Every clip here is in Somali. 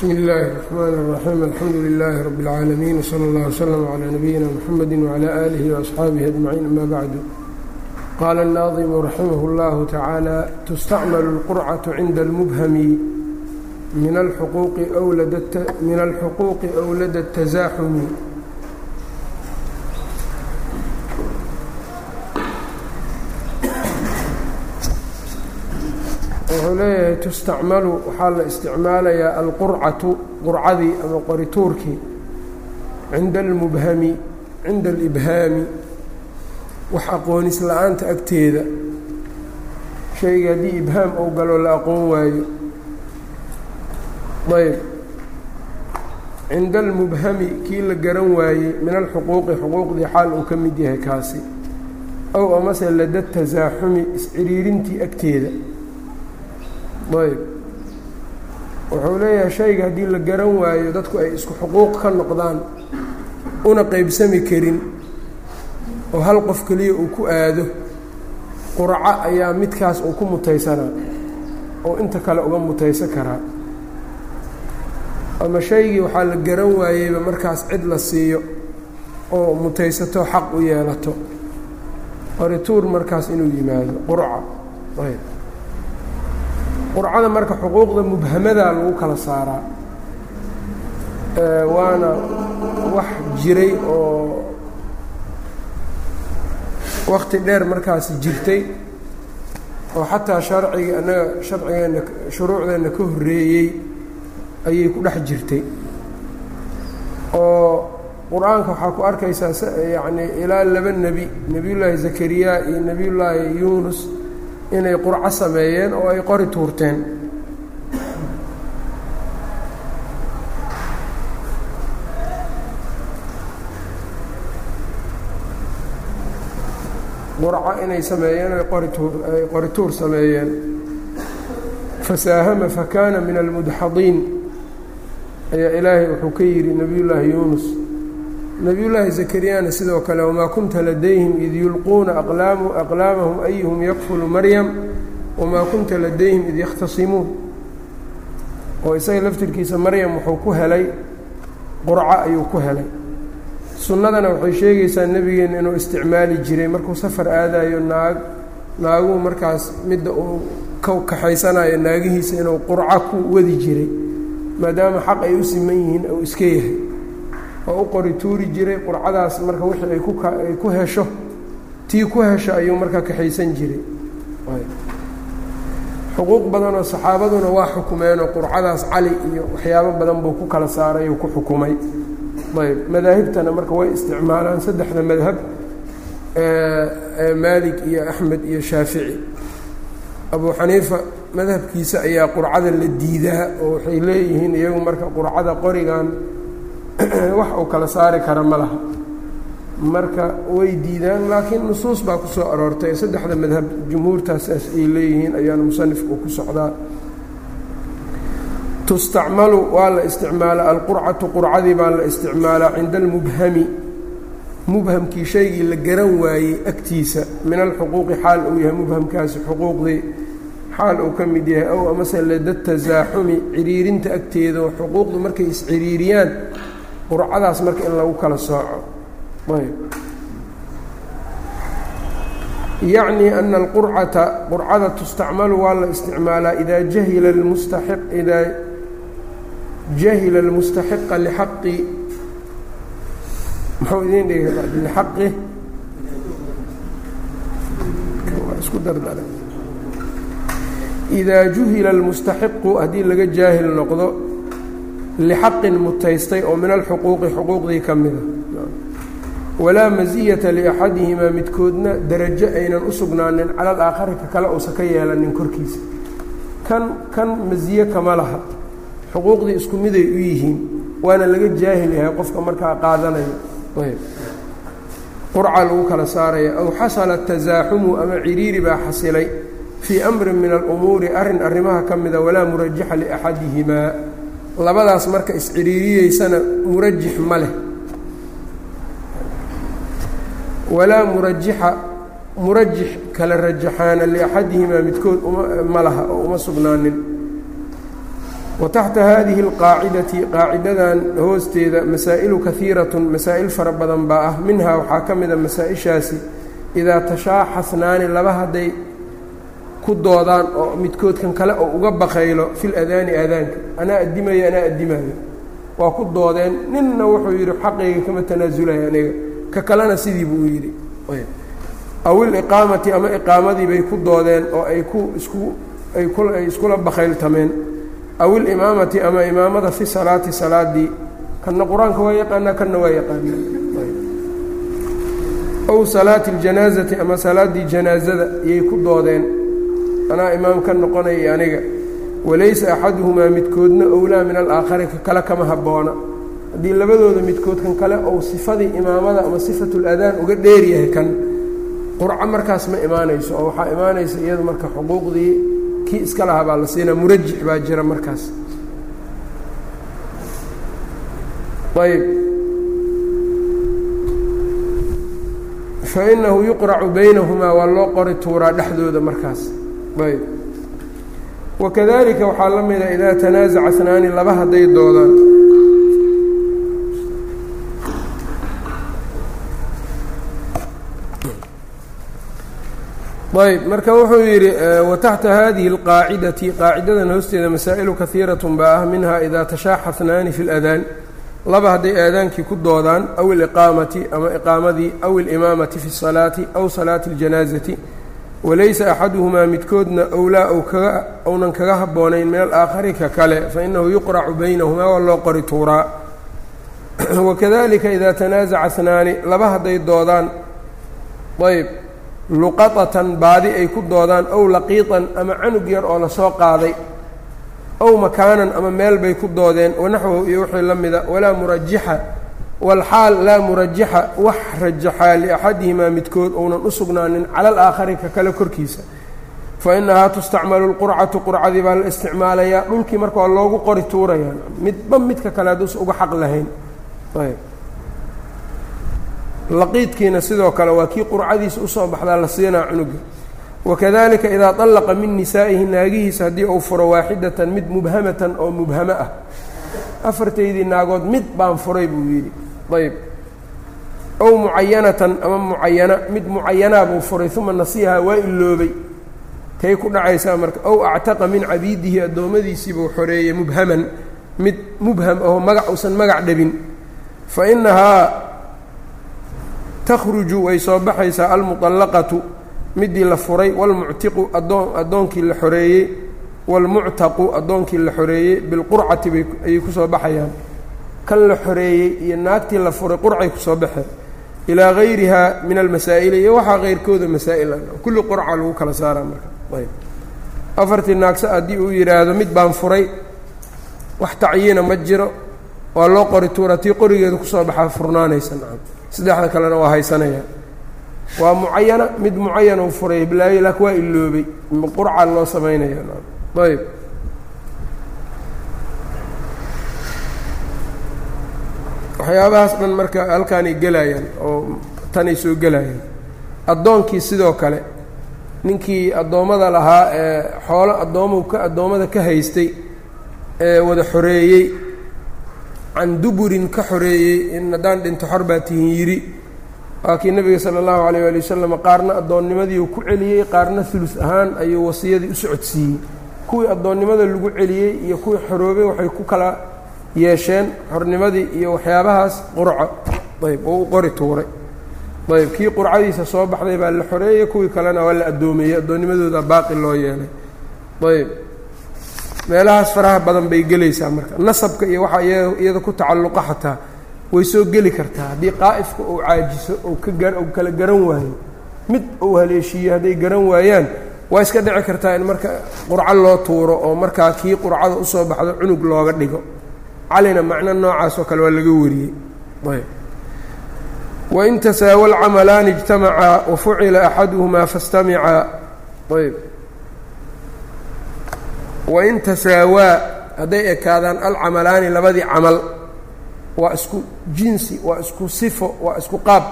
bsmi اllaahi الرحmn الرaxيim alxamdu لilaahi rab اlcaalamiin wslى اllah wslm عlى nabiyina mxamedi wعlى alihi وaصxaabihi أجmaciin ama bacdu qaala الnaadimu raximah اllahu tacaala tustacmalu اlqurcaة cinda اlmubhami min alxuquuqi أwlada التazaaxumi wuxuu leeyahay tustacmalu waxaa la isticmaalayaa alqurcatu qurcadii ama qorituurkii cinda almubhami cinda alibhaami wax aqoonis la'aanta agteeda. Shayga haddii ibhaam ou galo la aqoon waayo. Ayb. Cinda almubhami kii la garan waayey min alxuquuqi xuquuqdii xaal uu ka mid yahay kaasi. Ow amase lada tasaaxumi isciriirintii agteeda ayb. Wuxuu leeyahay shayga haddii la garan waayo dadku ay isku xuquuq ka noqdaan una qeybsami karin oo hal qof keliya uu ku aado qurco ayaa midkaas uu ku mutaysanaa oo inta kale uga mutaysan karaa ama shaygii waxaa la garan waayeyba markaas cid la siiyo oo mutaysato xaq u yeelato. Qorituur markaas inuu yimaado qurca ayb qurcada marka xuquuqda mubhamadaa lagu kala saaraa waana wax jiray oo wakti dheer markaasi jirtay oo xataa sharciga annaga sharcigeenna shuruucdeenna ka horreeyey ayay ku dhex jirtay. Oo qur'aanka waxaa ku arkaysaa yacni ilaa laba nebi nebiyullaahi zakariya iyo nebiyullaahi yuunus inay qurco sameeyeen oo ay qori tuurteen. Qurco inay sameeyeen ay qori tuur ay qori tuur sameeyeen. Fasaahama fakana min almudxadiin ayaa ilaahay wuxuu ka yidhi nebiyullaahi yuunus nebiyullaahi zakariyana sidoo kale wamaa kunta ladayhim id yulquuna aqlaamahum ayuhum yakfulu maryam wamaa kunta ladayhim id yakhtasimuun. Oo isaga laftirkiisa maryam wuxuu ku helay qurco ayuu ku helay. Sunnadana waxay sheegaysaa nebigeenna inuu isticmaali jiray. Markuu safar aadayo naag naaguhu markaas midda uu ka kaxaysanayo naagihiisa inuu qurco ku wadi jiray maadaama xaq ay u siman yihiin uu iska yahay oo u qori tuuri jiray qurcadaas marka wixii ay ku hesho tii ku hesho ayuu markaa kaxaysan jiray. Xuquuq badan oo saxaabaduna waa xukumeenoo qurcadaas cali iyo waxyaabo badan buu ku kala saaray oo ku xukumay. Ayb madaahibtana marka way isticmaalaan saddexda madhab maalik iyo axmed iyo shaafici. Abuu xaniifa madhabkiisa ayaa qurcada la diidaa oo waxay leeyihiin iyagu marka qurcada qorigan wax uu kala saari kara ma laha. Marka way diidaan laakiin nusuus baa ku soo aroortay. Saddexda madhab jumhuurtaasaas ay leeyihiin ayaana musanifku ku socdaa. Tustacmalu waa la isticmaalaa alqurcatu qurcadii baa la isticmaalaa cinda almubhami. Mubhamkii shaygii la garan waayey agtiisa. Min alxuquuqi xaal uu yahay mubhamkaasi xuquuqdii xaal uu ka mid yahay. Ow amase lada ciriirinta agteeda oo xuquuqdu markay isciriiriyaan qurcadaas marka in lagu kala sooco. Yacni ana alqurcata qurcada tustacmalu waa la isticmaalaa idaa jahila almustaxiq idaa jahila almustaxiqa lixaqi. Muxuu idin dhigi lixaqi. Isku dardara idaa juhila almustaxiqu haddii laga jaahil noqdo lixaqin mutaystay oo min alxuquuqi xuquuqdii ka mida walaa masiyata liaxadihimaa midkoodna darajo aynan u sugnaanin cala alaakhari ka kale uusan ka yeelanin korkiisa kan kan masiye kama laha xuquuqdii isku miday u yihiin waana laga jaahil yahay qofka markaa qaadanayo ayb qurca lagu kala saaraya aw xasala tasaaxumu ama ciriiri baa xasilay fii amrin min alumuuri arrin arrimaha ka mida walaa murajaxa liaxadihimaa labadaas marka isciriiriyeysana murajix ma leh. Walaa murajixa murajix kala rajaxaana liaxadihimaa midkood ma laha oo uma sugnaanin. Wa taxta haadihi alqaacidati qaacidadan hoosteeda masaa'ilu kahiiratun masaa'il fara badan baa ah. Minhaa waxaa ka mida masaa-ishaasi idaa tashaaxasnaani laba hadday ku doodaan oo midkoodkan kale oo uga baqaylo fil adaani aadaanka. Anaa addimayo anaa addimayo waa ku doodeen. Ninna wuxuu yidhi xaqayga kama tanaasulaya aniga. Ka kalena sidii buu yidhi. Aw iliqaamati ama iqaamadii bay ku doodeen oo ay ku isku ay ay iskula bakayltameen aw ilimaamati ama imaamada fi salaati salaadii. Kanna qur'aanka waa yaqaanaa kanna waa yaqaanaa. Aw salaati اljanaazati ama salaaddii janaazada iyay ku doodeen anaa imaam ka noqonaya aniga walaysa axaduhumaa midkoodna owlaa min alaakhari ka kale kama habboona haddii labadooda midkood kan kale ou sifadii imaamada ama sifatu ladaan uga dheeryahay kan qurco markaas ma imaanayso oo waxaa imaanaysa iyadu marka xuquuqdii kii iska lahaa baa la siinaa murajix baa jira markaas. Ayb fainahu yuqracu baynahumaa waa loo qori tuuraa dhexdooda markaas wakadalika waxaa la mida idaa tanaasaca snaani laba hadday doodaan ayb marka wuxuu yidhi wataxta hadihi اlqaacidati qaacidadan hoosteeda masaa'ilu kahiiraة baa ah minha idaa tashaaxasnaani fi اladaan laba hadday aadaankii ku doodaan aw iliqaamati ama iqaamadii aw ilimaamati fi الsalaati aw salaati اljanaazati walaysa axaduhumaa midkoodna owlaa ou kaga habboonayn min alaakhari ka kale fainahu yuqracu baynahumaa waa loo qori tuuraa. Wakadalika idaa tanaasaca snaani laba hadday doodaan ayb luqatatan baadi ay ku doodaan ow laqiitan ama canug yar oo la soo qaaday ow makaanan ama meel bay ku doodeen wanaxwahu iyo wixii la mida walaa murajixa walxaal laa murajixa wax rajaxaa liaxadihimaa midkood ounan u sugnaanin cala alaakhari ka kale korkiisa fa inahaa tustacmalu lqurcatu qurcadii baa la isticmaalayaa dhulkii marka waa loogu qori tuurayaa midba midka kale hadduusa uga xaq lahayn laqiidkiina sidoo kale waa kii qurcadiisa u soo baxdaa la siinaa cunuga wakadalika idaa طallaqa min nisaa'ihi naagihiisa haddii uu furo waaxidatan mid mubhamatan oo mubhamo ah afartaydii naagood mid baan furay buu yidhi ayb ow mucayanatan ama mucayana mid mucayanaa buu furay uma nasiiha waa iloobay tay ku dhacaysaa marka ow actaqa min cabiidihi addoommadiisiibuu xoreeyey mubhaman mid mubham aho magac uusan magac dhabin fa inahaa takhruju way soo baxaysaa almuطallaqatu midii la furay wاlmuctiqu adoon addoonkii la xoreeyey wاlmuctaqu addoonkii la xoreeyey bilqurcati bay ayay kusoo baxayaan kan la xoreeyey iyo naagtii la furay qurcay ku soo baxeen ilaa gayriha min almasaa'ili iyo waxaa keyrkooda masaa'il kulli qurca lagu kala saaraa marka. Ayb. Afartii naagsa haddii uu yidhaahdo mid baan furay wax tacyiina ma jiro waa loo qori tuura tii qorigeeda ku soo baxaa furnaanaysa nacam. Saddexda kalena waa haysanaya. Waa mucayana mid mucayana u furay hiblaayo laakin waa iloobay qurca loo samaynaya ayb waxyaabahaas dhan marka halkaanay gelayaan oo tanay soo gelayaan. Addoonkii sidoo kale ninkii addoommada lahaa ee xoolo addoomu ka addoommada ka haystay ee wada xoreeyey can duburin ka xoreeyey in haddaan dhinto xor baa tihin yidhi. Waa kii nebiga sala allahu alayh waali wasalam qaarna addoonnimadiii uu ku celiyey qaarna hulus ahaan ayuu wasiyadii u socodsiiyey. Kuwii addoonnimada lagu celiyey iyo kuwii xoroobay waxay ku kala yeesheen xornimadii iyo waxyaabahaas qurco. Ayb oo u qori tuuray. Ayb kii qurcadiisa soo baxday baa la xoreeyey kuwii kalena waa la addoomeeyey addoonnimadooda baaqi loo yeelay. Ayb meelahaas faraha badan bay gelaysaa marka. Nasabka iyo waxaa iyada ku tacalluqa xataa way soo geli kartaa. Haddii qaa'ifka uu caajiso ou ka ou kala garan waayo mid uu haleeshiiyo hadday garan waayaan waa iska dhici kartaa in marka qurco loo tuuro oo markaa kii qurcada u soo baxdo cunug looga dhigo calina macno noocaas oo kale waa laga wariyey. Wain tasaawa alcamalaani ijtamacaa wafucila axaduhumaa fastamicaa ayb. Wain tasaawaa hadday ekaadaan alcamalaani labadii camal waa isku jinsi waa isku sifo waa isku qaab.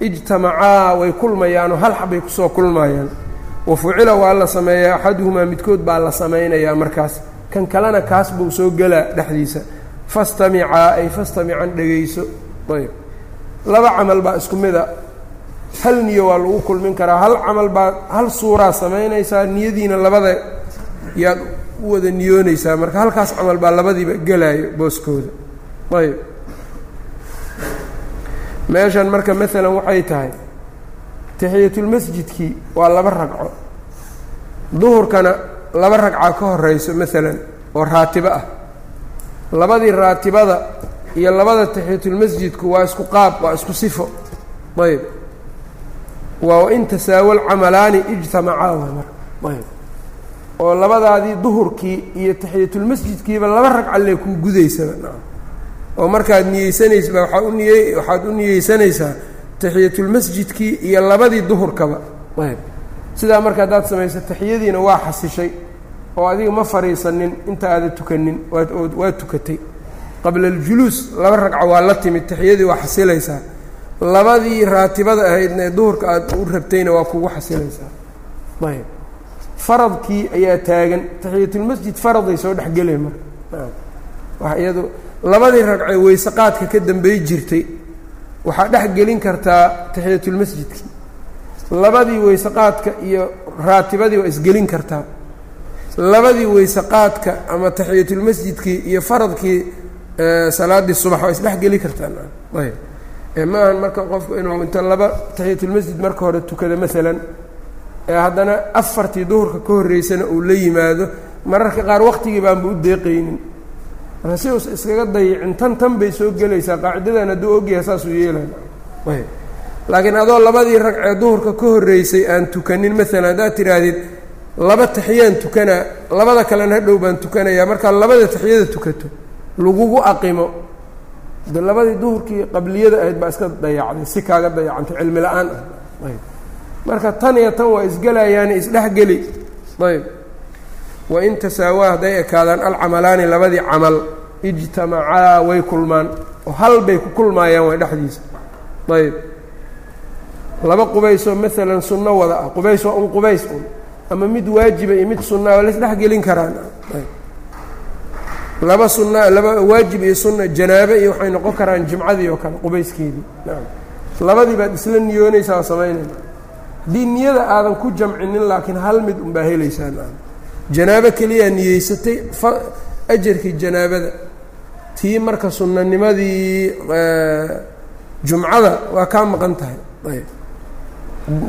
Ijtamacaa way kulmayaanoo hal xabbay ku soo kulmayaan. Wa fucila waa la sameeyaa axaduhumaa midkood baa la samaynayaa markaas. Kan kalena kaas buu soo gelaa dhexdiisa fastamicaa ay fastamican dhegayso. Ayb. Laba camal baa isku mida. Hal niyo waa lagu kulmin karaa. Hal camal baa hal suuraa samaynaysaa niyadiina labada yaad u wada niyoonaysaa. Marka halkaas camal baa labadiiba gelaayo booskooda. Ayb. Meeshan marka maalan waxay tahay taxiyatulmasjidkii waa laba ragco. Duhurkana laba ragca ka horeyso maalan oo raatibo ah labadii raatibada iyo labada taxiyatulmasjidku waa isku qaab waa isku sifo. Ayb. Waa in tasaawo lcamalaani ijtamacaa marka ayb. Oo labadaadii duhurkii iyo taxiyatulmasjidkiiba laba ragca lee kuu gudaysaba oo markaad niyeysanaysa waxaa u niye waxaad u niyeysanaysaa taxiyatulmasjidkii iyo labadii duhurkaba. Ayb. Sidaa marka haddaad samayso taxiyadiina waa xasishay oo adiga ma fadhiisanin inta aada tukanin waa tukatay. Qabla aljuluus laba ragca waa la timid taxiyadii waa xasilaysaa. Labadii raatibada ahaydna ee duhurka aad u rabtayna waa kugu xasilaysaa. Ayb. Faradkii ayaa taagan. Taxiyatulmasjid faraday soo dhexgelay marka waa iyadu labadii ragcee weyse qaadka ka dambey jirtay waxaa dhex gelin kartaa taxiyatulmasjidkii labadii weyse qaadka iyo raatibadii waa isgelin kartaa labadii weyse qaadka ama taxiyatulmasjidkii iyo faradkii salaadii subax waa isdhexgeli kartaa ayb. Ma ahan marka qofku inuu inta laba taxiyatulmasjid marka hore tukada maalan ee haddana afartii duhurka ka horreysana uu la yimaado mararka qaar waqtigii baanba u deeqaynin. Marka si us iskaga dayicin tan tan bay soo gelaysaa qaacidadan hadduu ogyahay saasuu yeelaya ayb. Laakiin adoo labadii ragcee duhurka ka horreysay aan tukanin maalan haddaad tidhaahdid laba taxiyaan tukanaa labada kalena hadhow baan tukanayaa. Markaa labada taxiyada tukato lagugu aqimo. De labadii duhurkii qabliyada ahayd baa iska dayacday si kaaga dayacantay cilmi la'aan ah. Ayb. Marka tan iyo tan waa isgelayaani isdhexgeli. Ayb. Wain tasaawaa hadday ekaadaan alcamalaani labadii camal ijtamacaa way kulmaan. Oo hal bay ku kulmaayaan way dhexdiisa. Ayb. Laba qubaysoo maalan sunno wada ah. Qubays waa un qubays un ama mid waajiba iyo mid sunnaa waa laisdhexgelin karaan. Laba sunna laba waajib iyo sunna janaabe iyo waxay noqon karaan jimcadii oo kale qubayskeedii. Naam. Labadii baad isla niyoonaysaa oo haddii niyada aadan ku jamcinin laakiin hal mid unbaa helaysaa naam. Janaabo keliyaa niyeysatay fa ajarkii janaabada. Tii marka sunnanimadii jumcada waa kaa maqan tahay. Ayb.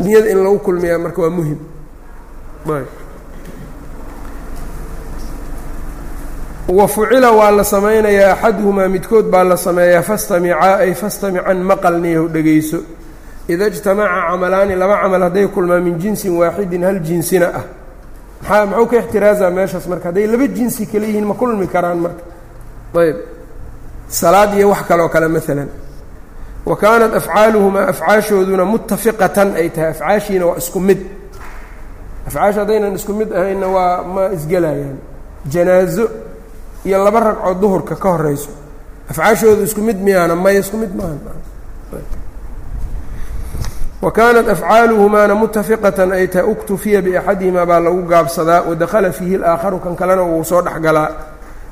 Niyada in lagu kulmiyaa marka waa muhiim wa fucila waa la samaynayaa axaduhumaa midkood baa la sameeyaa fastamicaa ay fastamican maqalniyahu dhegayso. Ida ijtamaca camalaani laba camal hadday kulmaan min jinsin waaxidin hal jinsina ah. Maxaa muxuu ka ixtiraazaa meeshaas marka? Hadday laba jinsi kale yihiin ma kulmi karaan marka. Ayb. Salaad iyo wax kaloo kale maalan wa kaanat afcaaluhumaa afcaashooduna mutafiqatan ay tahay afcaashiina waa isku mid afcaasha haddaynan isku mid ahaynna waa ma isgelayaan. Janaazo iyo laba ragcoo duhurka ka horeyso. Afcaashoodu isku mid miyaana maya isku mid maaha wa kaanat afcaaluhumaana mutafiqatan ay tahay uktufiya biaxadihimaa baa lagu gaabsadaa wadakhala fiihi اlaakharu kan kalena wuu soo dhexgalaa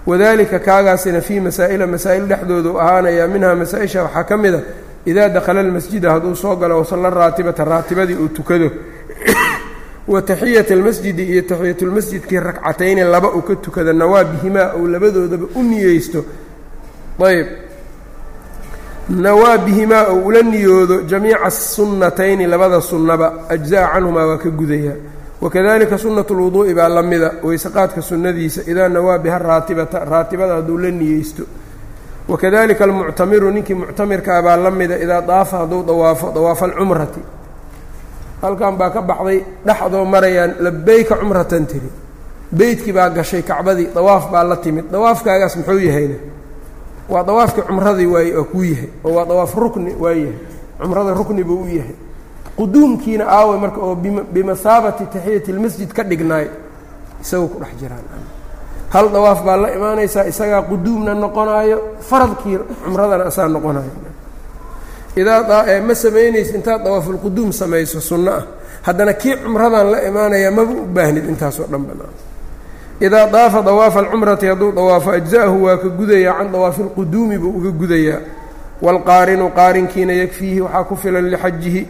wadalika kaagaasina fii masaa'ila masaa'il dhexdoodu ahaanaya minhaa masaa-isha waxaa ka mid a idaa dakhala almasjida hadduu soo galo wasalla raatibata raatibadii uu tukado wa taxiyata almasjidi iyo taxiyatulmasjidkii ragcatayni laba uu ka tukado nawaabihimaa ou labadoodaba u niyeysto. Ayb nawaabihimaa ou ula niyoodo jamiica sunnatayni labada sunnaba ajza'a canhumaa waa ka gudaya wakadalika sunnatu lwuduu'i baa la mida weyseqaadka sunnadiisa idaa nawaa biha raatibata raatibada hadduu la niyeysto. Wakadalika almuctamiru ninkii muctamirkaa baa la mida idaa daafa hadduu dawaafo dawaafa alcumrati halkan baa ka baxday dhexdoo marayaan labayka cumratan tiri. Beytkii baa gashay kacbadii dawaaf baa la timid. Dawaafkaagaas muxuu yahayna? Waa dawaafkii cumradii waay waa kuu yahay oo waa dawaaf rukni waa yahay. Cumrada rukni buu u yahay. Quduumkiina aawe marka oo bimasaabati taxiyati lmasjid ka dhignaay isagoo ku dhex jiraan. Hal dawaaf baa la imaanaysaa isagaa quduumna noqonaayo faradkii cumradana asaa noqonayo idaa ma samaynaysa intaad dawaafulquduum samayso sunno ah. Haddana kii cumradan la imaanayaa maba u baahnid intaasoo dhan banaan idaa daafa dawaafa alcumrati hadduu dawaafo ajza'ahu waa ka gudayaa can dawaafi lquduumi buu uga gudayaa waalqaarinu qaarinkiina yakfiihi waxaa ku filan lixajihi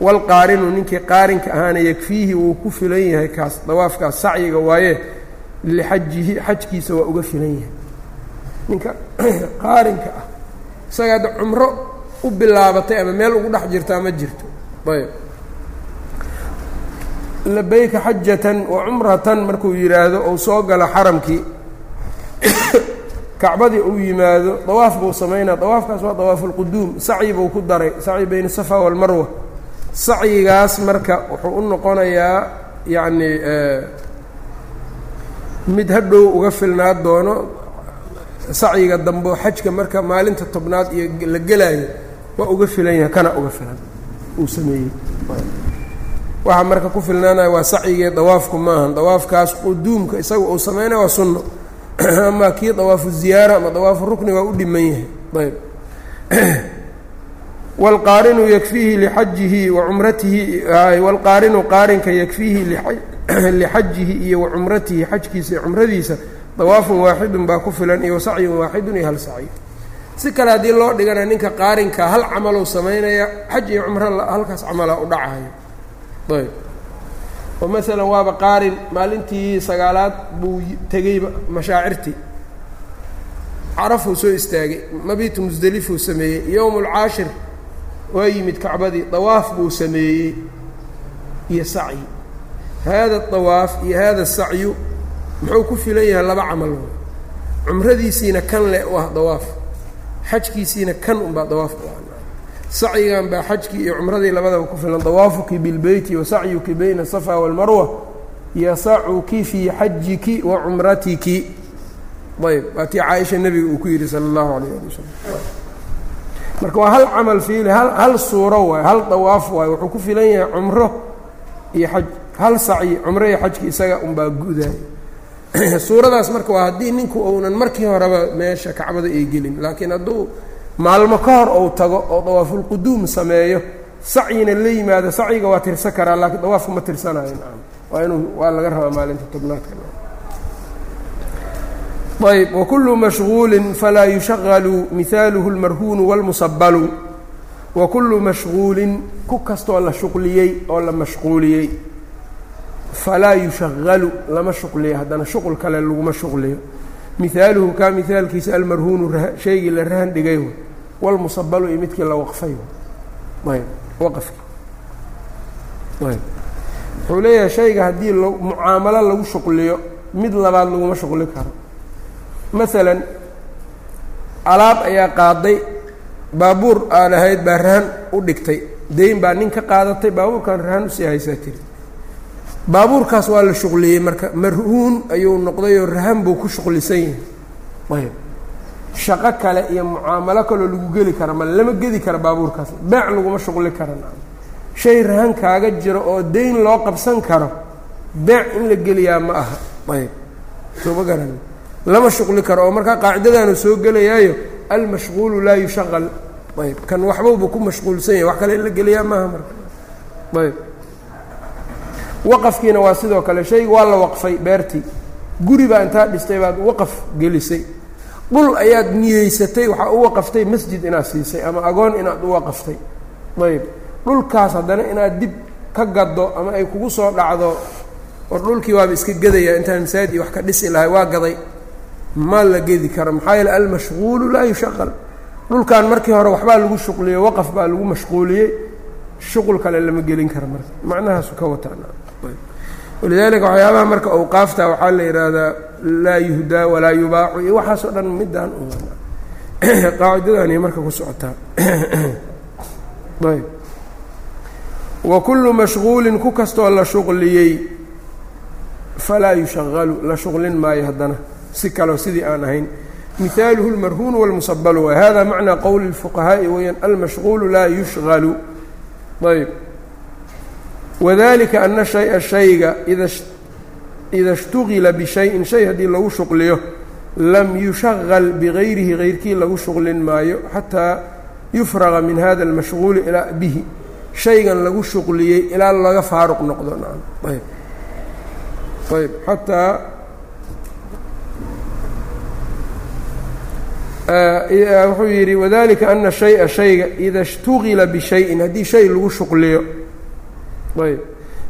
waalqaarinu ninkii qaarinka ahaana yakfiihi wuu ku filan yahay kaas dawaafkaas sacyiga waaye lixajihi xajkiisa waa uga filan yahay. Ninka qaarinka ah isaga hadda cumro u bilaabatay ama meel ugu dhex jirtaa ma jirto. Ayb. Labayka xajatan wa cumratan markuu yidhaahdo ou soo galo xaramkii. Kacbadii uu yimaado dawaaf buu samaynaa dawaafkaas waa dawaafulquduum sacyi buu ku daray. Sacyi bayna safa walmarwa sacyigaas marka wuxuu u noqonayaa yacni mid hadhow uga filnaa doono. Sacyiga dambe xajka marka maalinta tobnaad iyo la gelaayo waa uga filan yahay kana uga filan. Uu sameeyey. Waxaa marka ku filnaanaya waa sacyigii dawaafku maahan. Dawaafkaas quduumka isaga uu samaynaya waa sunno. Ama kii dawaafu ziyaara ama dawaafu rukni waa u dhiman yahay. Ayb. Wاlqaarinu yakfiihi lixajihi wa cumratihi qaarinka yakfiihi lixajihi iyo wa cumratihi xajkiisa iyo cumradiisa dawaafun waaxidun baa ku filan iyo sacyun waaxidun iyo hal sacyi si kale haddii loo dhigana ninka qaarinka hal camalou samaynaya xaj iyo cumro halkaas camalaa u dhacayo. Ayb. Oo maalan waaba qaarin maalintii sagaalaad buu tegeyba mashaacirtii. Carafuu soo istaagay mabitu musdelifuu sameeyey yowm ulcaashir waa yimid kacbadii dawaaf buu sameeyey. Iyo sacyi. Haada dawaaf iyo haada sacyu muxuu ku filan yahay laba camal. Cumradiisiina kan le u ah dawaaf xajkiisiina kan unbaa dawaaf sacyigan baa xajkii iyo cumradii labadaba ku filan dawaafuki bilbeyti wa sacyuki bayna asafa waalmarwa yasacuki fii xajiki wa cumratiki. Ayb waa tii caaisha nebiga uu ku yidhi sala allahu alayh ali wasalam marka waa hal camal fiili hal hal suuro waay hal dawaaf waay wuxuu ku filan yahay cumro iyo xaj hal sacyi cumro iyo xajki isaga unbaa gudaaya suuradaas marka waa haddii ninku uunan markii horeba meesha kacbada ay gelin. Laakiin hadduu maalmo ka hor ou tago oo dawaafulquduum sameeyo sacyina la yimaado sacyiga waa tirsan karaa laakiin dawaafka ma tirsanayo. Waa inuu waa laga rabaa maalinta tobnaadka. Ayb wakulu mashhuulin falaa yushaqalu mihaaluhu اlmarhuunu wاlmusabalu wakulu mashhuulin ku kastoo la shuqliyey oo la mashquuliyey falaa yushagalu lama shuqliyo haddana shuqul kale laguma shuqliyo mihaaluhu kaa mihaalkiisa almarhuunu shaygii la rahan dhigay wاlmusabalu iyo midkii la waqfay ayb waqafki wuxuu leeyahay shayga haddii mucaamalo lagu shuqliyo mid labaad laguma shuqli karo maalan alaab ayaa qaaday baabuur aan ahayd baa rahan u dhigtay deyn baa nin ka qaadatay baabuurkan rahan u sii haysaa tiri baabuurkaas waa la shuqliyey marka marhuun ayuu noqdayoo rahan buu ku shuqlisan yahay. Ayb. Shaqo kale iyo mucaamalo kaloo lagu geli kara ma lama gedi kara baabuurkaas. Beec laguma shuqli kara shay rahan kaaga jiro oo deyn loo qabsan karo beec in la geliyaa ma aha. Ayb. Sooma garan. Lama shuqli karo oo markaa qaacidadaanu soo gelayaayo almashquulu laa yushaqal. Ayb. Kan waxbauba ku mashquulsan yahay wax kale in la geliyaa maaha marka. Ayb waqafkiina waa sidoo kale shayga waa la waqfay beertii guri baa intaa dhistay baad waqaf gelisay. Dhul ayaad niyeysatay waxaa u waqaftay masjid inaad siisay ama agoon inaad u waqaftay. Ayb dhulkaas haddana inaad dib ka gaddo ama ay kugu soo dhacdo war dhulkii waaba iska gedaya intaan masaajid wax ka dhisi lahay waa gaday. Ma la gedi karo. Maxaa yeele almashquulu laa yushaqal. Dhulkan markii hore waxbaa lagu shuqliyey waqaf baa lagu mashquuliyey. Shuqul kale lama gelin karo marka. Macnahaasu ka watawalidaalika waxyaabaha marka awqaafta waxaa la yidhaahdaa laa yuhdaa walaa yubaacu iyo waxaasoo dhan midaan qaacidadani marka ku socotaa ayb wa kullu mashquulin ku kastoo la shuqliyey falaa yushaqalu la shuqlin maayo haddana si kaleo sidii aan ahayn mihaaluhu اlmarhuun wاlmusabalu waay hada macnaa qowli اlfuqahaa'i weyaan almashquulu laa yushqalu ayb wadalika ana shaya shayga ida ishtuqila bishayin shay haddii lagu shuqliyo lam yushaqal bikayrihi kayrkii lagu shuqlin maayo xataa yufraqa min hada almashquuli ilaa bihi. Shaygan lagu shuqliyey ilaa laga faaruq noqdo ayb. Ayb. Xataa wuxuu yidhi wadalika ana shaya shayga ida ishtuqila bishayin haddii shay lagu shuqliyo ayb.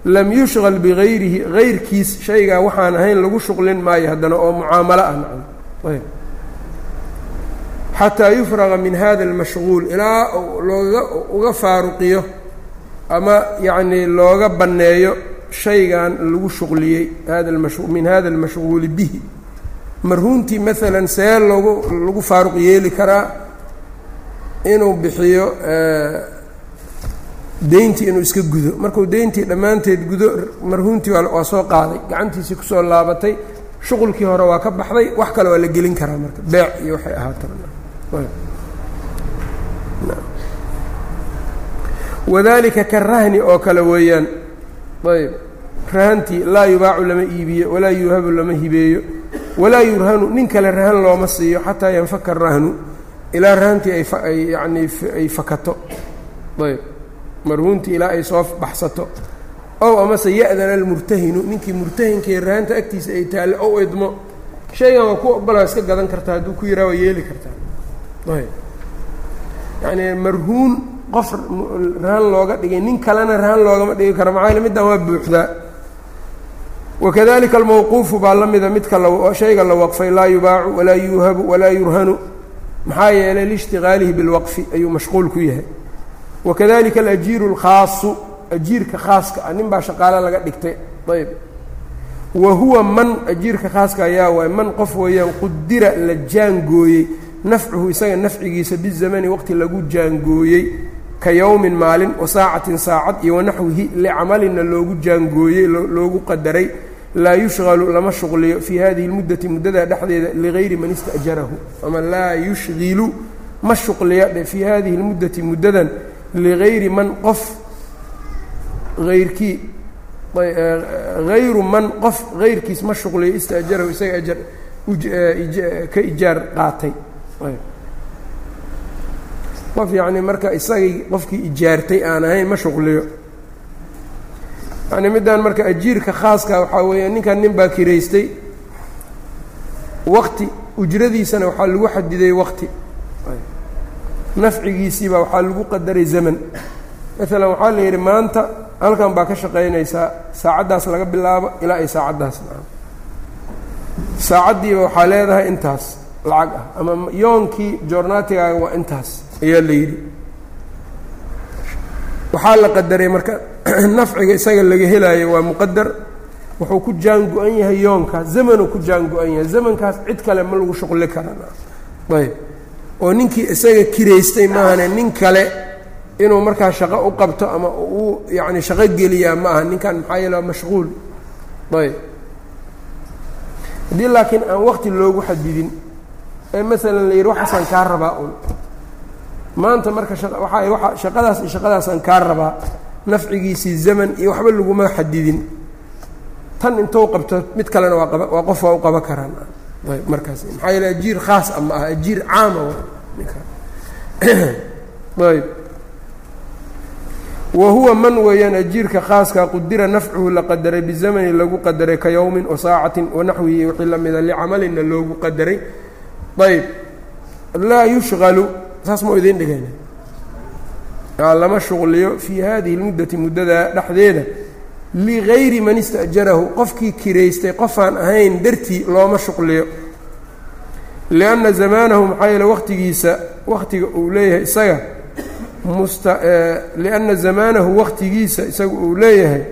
Lam yushqal bigayrihi gayrkiis shaygaa waxaan ahayn lagu shuqlin maayo haddana oo mucaamalo ah nacam. Ayb. Xataa yufraga min hada اlmashguul ilaa looga uga faaruqiyo ama yacnii looga banneeyo shaygan lagu shuqliyey hada min hada almashguuli bihi. Marhuuntii maalan see loogu lagu faaruq yeeli karaa inuu bixiyo deyntii inuu iska gudo. Markuu deyntii dhammaanteed gudo marhuuntii waa soo qaaday. Gacantiisii ku soo laabatay shuqulkii hore waa ka baxday wax kale waa la gelin karaa marka. Beec iyo waxay ahaata wadalika ka rahni oo kale weeyaan. Ayb rahantii laa yubaacu lama iibiyo walaa yuuhabu lama hibeeyo walaa yurhanu nin kale rahan looma siiyo xataa yanfaka rahnu ilaa rahantii ay yani ay fakato. Ayb marhuuntii ilaa ay soo baxsato. Ow amase ya-dana almurtahinu ninkii murtahinkee rahanta agtiisa ay taalle ow idmo. Shaygan waa ku obolaa iska gadan kartaa hadduu ku yaraa waa yeeli kartaa ayb. Yacnii marhuun qof rahan looga dhigay nin kalena rahan loogama dhigi karo maxaa yale middan waa buuxdaa wakadalika almawquufu baa la mida midka shayga la waqfay laa yubaacu walaa yuuhabu walaa yurhanu. Maxaa yeelay liishtigaalihi bilwaqfi ayuu mashquul ku yahay wakadalika alajiiru alkhaasu ajiirka khaaska ah nin baa shaqaale laga dhigtay ayb wa huwa man ajiirka khaaska ayaa waay man qof weeyaan qudira la jaangooyey nafcuhu isaga nafcigiisa bizamani waqti lagu jaangooyey ka yowmin maalin wa saacatin saacad iyo wanaxwihi licamalina loogu jaangooyey loogu qadaray laa yushqalu lama shuqliyo fii hadihi اlmuddati muddada dhexdeeda ligayri man ista'jarahu ama laa yushqilu ma shuqliya fii hadihi اlmuddati muddadan ligayri man qof ayrkii hayru man qof hayrkiis ma shuqliyo ista'jarahu isaga ajar ka ijaar qaatay qof yacni marka isagay qofkii ijaartay aan ahayn ma shuqliyo yacni middan marka ajiirka khaaska waxaa weeya ninkan nin baa kiraystay waqti ujradiisana waxaa lagu xadiday waqti nafcigiisiibaa waxaa lagu qadaray zaman. Maalan waxaa la yidhi maanta halkan baa ka shaqaynaysaa saacaddaas laga bilaabo ilaa ay saacaddaas saacaddiiba waxaa leedahay intaas lacag ah ama yoonkii joornaatigaaga waa intaas ayaa la yidhi. Waxaa la qadaray marka nafciga isaga laga helaayo waa muqadar wuxuu ku jaan go-an yahay yoonkaas zamanuu ku jaan go-an yahay. Zamankaas cid kale ma lagu shuqli karana. Ayb oo ninkii isaga kiraystay maahane nin kale inuu markaa shaqo u qabto ama uu yacni shaqo geliyaa ma aha ninkan maxaa yeele waa mashquul. Ayb. Haddii laakiin aan waqti loogu xadidin ee maalan la yidhi waxaasaan kaa rabaa un maanta marka waaa waa shaqadaas iyo shaqadaasaan kaa rabaa nafcigiisii zaman iyo waxba laguma xadidin. Tan intou qabto mid kalena waa qaba waa qof waa u qaba karaan. Ayb markaas. Maxaa yeele ajiir khaas a ma aha ajiir caama ayb wa huwa man weeyaan ajiirka khaaska qudira nafcuhu la qadaray bizamani lagu qadaray ka yowmin wa saacatin wanaxwihi wixii la mida licamalina loogu qadaray. Ayb laa yushqalu saas moo idiin dhigayna. Lama shuqliyo fii hadihi اlmuddati muddada dhexdeeda. Ligayri man ista'jarahu qofkii kiraystay qofaan ahayn dartii looma shuqliyo lianna zamaanahu maxaa yeele waqtigiisa waqtiga uu leeyahay isaga musta lianna zamaanahu waqtigiisa isaga uu leeyahay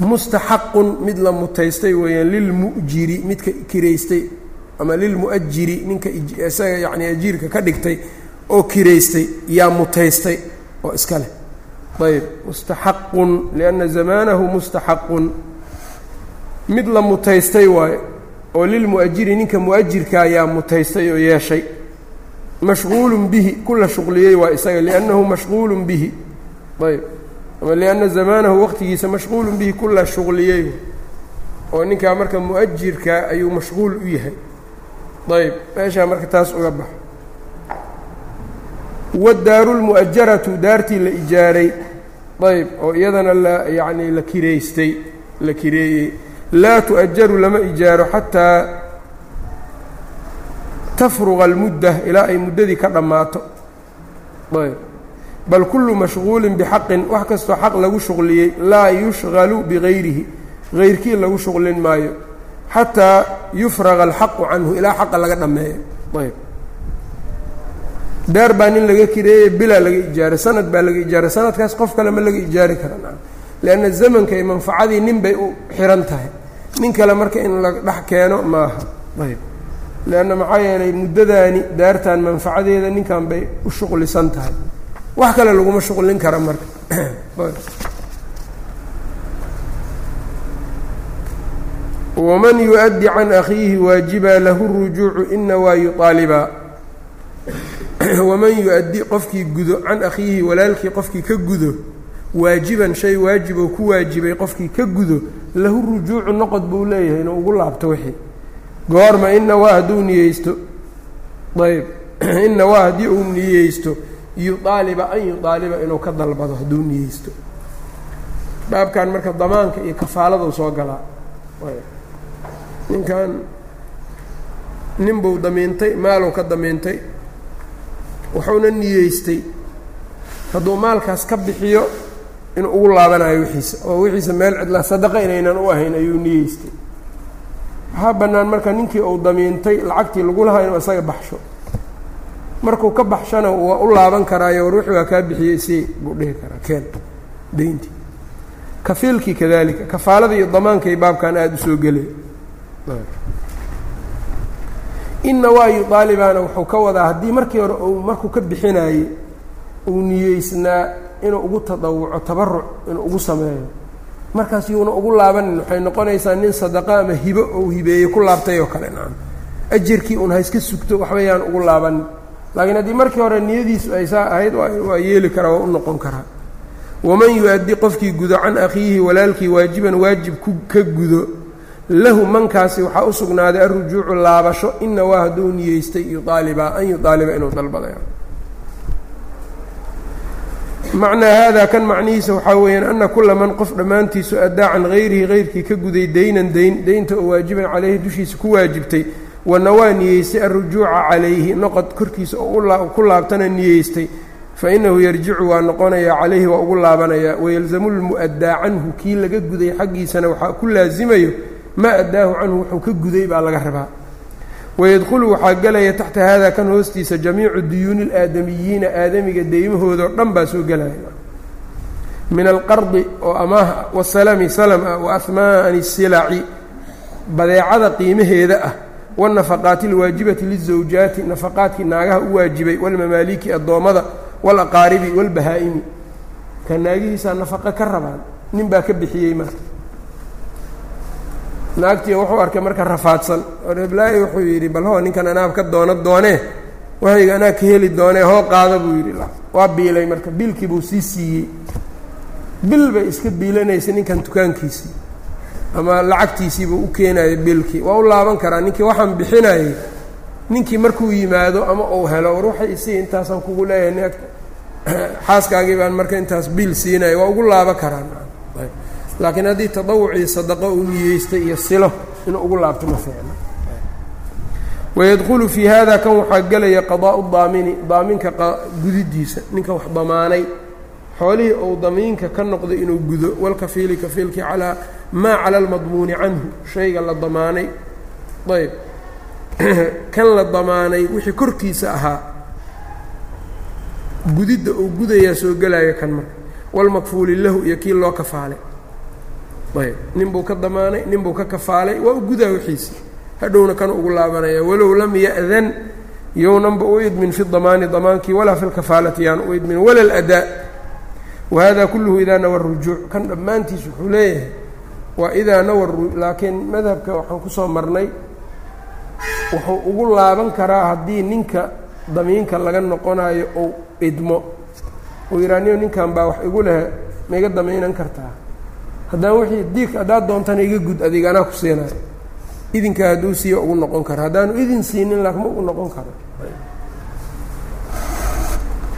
mustaxaqun mid la mutaystay weeyaan lilmu'jiri midka kiraystay ama lilmu'ajiri ninka isaga yacni ajiirka ka dhigtay oo kiraystay yaa mutaystay oo iska leh ayb mustaxaqun lianna zamaanahu mustaxaqun mid la mutaystay waayo oo lilmu'ajiri ninka mu'ajirkaa yaa mutaystay oo yeeshay. Mashquulun bihi kula shuqliyey waa isaga liannahu mashquulun bihi. Ayb. Ama lianna zamaanahu waqtigiisa mashquulun bihi kula shuqliyey oo ninkaa marka mu'ajirkaa ayuu mashquul u yahay. Ayb. Meeshaa marka taas uga baxo waddaaru lmu'ajaratu daartii la ijaaray. Ayb. Oo iyadana la yacni la kiraystay la kireeyey laa tu'ajaru lama ijaaro xataa tafruqa almudda ilaa ay muddadii ka dhammaato. Bal kullu mashquulin bixaqin wax kastoo xaq lagu shuqliyey laa yushqalu bigayrihi hayrkii lagu shuqlin maayo. Xataa yufraga alxaqu canhu ilaa xaqa laga dhammeeyo. Ayb. Daar baa nin laga kireeyey bilaa laga ijaaray sanad baa laga ijaaray sanadkaas qof kale ma laga ijaari kara leanna zamanka iyo manfacadii nin bay u xihan tahay nin kale marka in la dhex keeno maaha. Ayb leanna maxaa yeelay muddadaani daartan manfacadeeda ninkan bay u shuqlisan tahay. Wax kale laguma shuqlin kara marka. Waman yu-addi can akhiihi waajiba lahu rujuucu ina waa yuaalibaa waman yu-addi qofkii gudo can akhiihi walaalkii qofkii ka gudo waajiban shay waajiboo ku waajibay qofkii ka gudo lahu rujuucu noqod buu leeyahay inuu ugu laabto wixii. Goorma ina waa hadduu niyeysto. Ayb ina waa haddii uu niyeysto yuaaliba an yuaaliba inuu ka dalbado hadduu niyeysto. Baabkan marka damaanka iyo kafaaladuu soo galaa. Ninkan nin buu damiintay maaluu ka damiintay wuxuuna niyeystay. Hadduu maalkaas ka bixiyo inuu ugu laabanayo wixiisa. Oo wixiisa meel cidlaa sadaqa inaynan u ahayn ayuu niyeystay waxaa bannaan marka ninkii uu damiintay lacagtii lagu lahaa inuu isaga baxsho. Markuu ka baxshana waa u laaban karaayo war wixii waa kaa bixiyey si buu dhihi karaa keen dayntii. Kafiilkii kadalika kafaalada iyo damaankay baabkan aada u soo gelay inna waa yuaalibaana wuxuu ka wadaa haddii markii hore uu markuu ka bixinaayey uu niyeysnaa inuu ugu tadawuco tabaruc inuu ugu sameeyo. Markaas yuuna ugu laabanin waxay noqonaysaa nin sadaqa ama hibo ou hibeeyey ku laabtay oo kale nacam ajarkii un ha iska sugto waxba yaan ugu laabanin laakiin haddii markii hore niyadiisu ay saa ahayd waa yeeli karaa waa u noqon karaa waman yu-addi qofkii gudo can akhiihi walaalkii waajiban waajib ku ka gudo lahu mankaasi waxaa u sugnaaday alrujuucu laabasho ina waa hadduu niyeystay yuaaliba an yuaaliba inuu dalbadayo macnaa haadaa kan macnihiisa waxaa weeyaan ana kula man qof dhammaantiisu addaa can hayrihi hayrkii ka guday daynan dayn daynta oo waajiban calayhi dushiisa ku waajibtay wana waa niyeystay alrujuuca calayhi noqod korkiisa oo ku laabtana niyeystay fainahu yarjicu waa noqonayaa calayhi waa ugu laabanayaa wayalzamu lmu'addaa canhu kii laga guday xaggiisana waxaa ku laasimayo maa addaahu canhu wuxuu ka guday baa laga rabaa wayadkhulu waxaa gelaya taxta haadaa kan hoostiisa jamiicu duyuuni ilaadamiyiina aadamiga deymahoodao dhan baa soo gelaya min alqardi oo amaah wasalami salam ah wa silaci badeecada qiimaheeda ah waannafaqaati alwaajibati lizawjaati nafaqaadkii naagaha u waajibay walmamaaliki addoommada walaqaaribi walbahaa'imi ka naagihiisaa nafaqo ka rabaan nin baa ka bixiyey marka naagtii wuxuu arkay marka rafaadsan. Oo reblaahi wuxuu yidhi bal hoo ninkan anaab ka doono doonee waxayga anaa ka heli doonee hoo qaada buu yidhi. Waa biilay marka. Biilkii buu sii siiyey. Bil bay iska biilanaysay ninkan dukaankiisii ama lacagtiisiibuu u keenayay biilkii. Waa u laaban karaa ninkii waxaan bixinayay ninkii markuu yimaado ama uu helo war waxay isii intaasaan kugu leeyahay xaaskaagii baan marka intaas biil siinaya waa ugu laaban karaan laakiin haddii tadawucii sadaqo uu niyeystay iyo silo inuu ugu laabto ma fiicno wayadkhulu fii hada kan waxaa gelaya qadaa'u daamini daaminka gudidiisa ninka wax damaanay. Xoolihii uu damiinka ka noqday inuu gudo walkafiili kafiilkii calaa maa cala almadmuuni canhu shayga la damaanay. Ayb. Kan la damaanay wixii korkiisa ahaa. Gudidda uu gudayaa soo gelaya kan marka. Walmakfuuli lahu iyo kii loo kafaalay ayb. Nin buu ka damaanay nin buu ka kafaalay waa u gudaa wixiisii hadhowna kan ugu laabanaya walow lam ya'dan yownanba u idmin fi damaani damaankii walaa fi lkafaalati yaan u idmin wala ladaa wahada kulluhu idaa nawa rujuuc kan dhammaantiis wuxuu leeyahay waa idaa nawa laakiin madhabka waxaan ku soo marnay wuxuu ugu laaban karaa haddii ninka damiinka laga noqonayo ou idmo. Uu yidhaaniyo ninkan baa wax igu leh ma iga damiinan kartaa haddaan wixii diig haddaad doontana iga gud adiga anaa ku siinayo idinkaa hadduu siiyo ugu noqon karo. Haddaanu idin siinin laakma ugu noqon karo.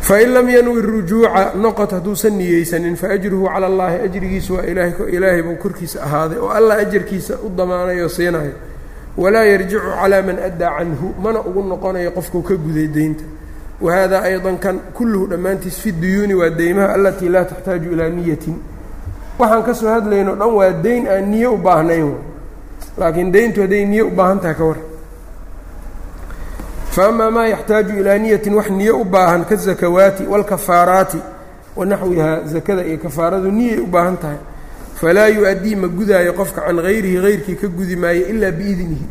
Fain lam yanwi rujuuca noqot hadduusan niyeysanin faajruhu cala allaahi ajrigiisu waa ilaahay buu korkiisa ahaaday oo allah ajarkiisa u damaanayo siinayo walaa yarjicu calaa man addaa canhu mana ugu noqonayo qofkuu ka guday deynta. Wa haadaa aydan kan kulluhu dhammaantiis fi duyuuni waa deymaha alatii laa taxtaaju ilaa niyatin waxaan ka soo hadlayno dhan waa deyn aan niyo u baahnayn laakiin deyntu hadday niyo u baahan tahay ka war. Fa maa yaxtaaju ilaa niyatin wax niyo u baahan kazakawaati waalkafaaraati wa zakada iyo kafaaradu niyay u baahan tahay. Falaa yu-addii ma gudaayo qofka can hayrihi hayrkii ka gudi maayo ilaa biidnihi.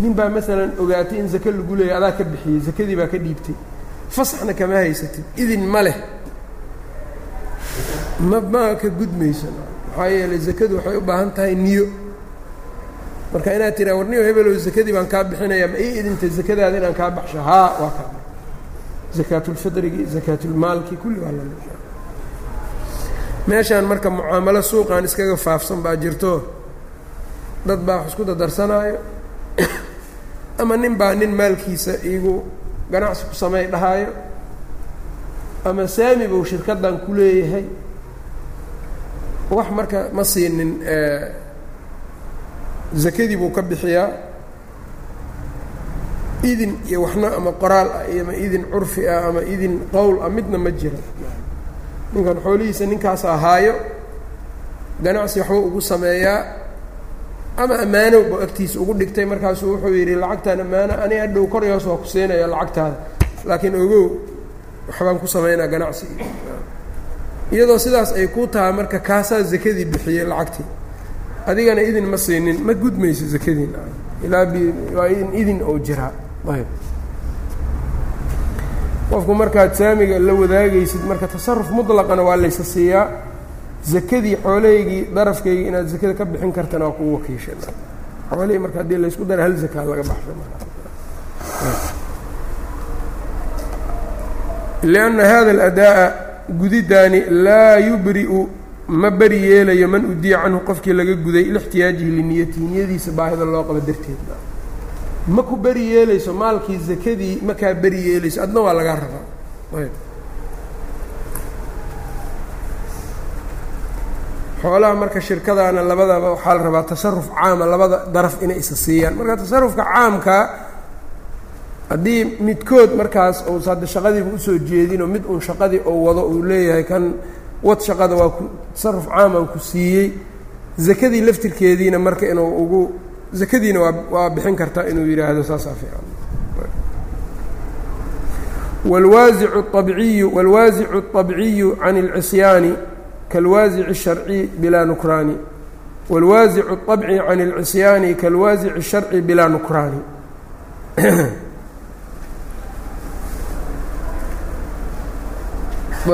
Nin baa maalan ogaatay in zake lagu leeyahy adaa ka bixiyey zakadii baa ka dhiibtay. Fasaxna kama haysatid idin ma leh ma ma ka gudmayso. Maxaa yeelay zakadu waxay u baahan tahay niyo. Marka inaad tiraa warniyo hebelow zakadii baan kaa bixinayaa ma ii idintay zakadaada inaan kaa baxsho. Haa waa kaa zakaatulfidrigi zakaatulmaalki kulli waa lami meeshaan marka mucaamalo suuqan iskaga faafsan baa jirto. Dad baa wax isku dadarsanaayo. Ama nin baa nin maalkiisa iigu ganacsi ku samey dhahaayo. Ama saami buu shirkaddan ku leeyahay wax marka ma siinin zakadii buu ka bixiyaa. Idin iyo waxna ama qoraal ah iyo ama idin curfi ah ama idin qowl ah midna ma jira ninkan xoolihiisa ninkaas ahaayo ganacsi waxba ugu sameeyaa ama ammaano ba agtiisa ugu dhigtay. Markaasuu wuxuu yidhi lacagtaan ammaano ani hadhow kor iyo waa ku siinaya lacagtaada. Laakiin ogow waxbaan ku samaynaa ganacsi iyadoo sidaas ay ku tahay marka kaasaa zakadii bixiyey lacagtii adigana idin ma siinin ma gudmayso zakadiin ilaa waa idin idin oo jiraa. Ayb. Qofku markaad saamiga la wadaagaysid marka tasaruf mutlaqana waa laysa siiyaa. Zakadii xoolahaygii darafkaygii inaad zakada ka bixin kartana waa kugu wakiisha xoolihii marka haddii laysku dara hal zakaa laga baxsho. Lianna hada aladaa'a gudidaani laa yubri'u ma beri yeelayo man udiya canhu qofkii laga guday lixtiyaajihi liniyatihi niyadiisa baahida loo qabo darteed ma ku beri yeelayso maalkii zakadii ma kaa beri yeelayso adna waa lagaa rabaa. Xoolaha marka shirkadaana labadaba waxaa la rabaa tasaruf caama labada daraf inay isa siiyaan. Marka tasarufka caamkaa haddii midkood markaas uusa hadda shaqadiiba usoo jeedinoo mid uun shaqadii oo wado uu leeyahay kan wad shaqada waa ku tasaruf caaman ku siiyey zakadii laftirkeediina marka inuu ugu zakadiina waa waa bixin kartaa inuu yidhaahdo saasaa fiican wاlwaasicu الطabciyu wاlwaasicu الطabciyu can اlcisyaani kalwaasici الsharci bilaa nukraani wاlwaasicu الطabci can اlcisyaani kalwaasici الsharci bilaa nukraani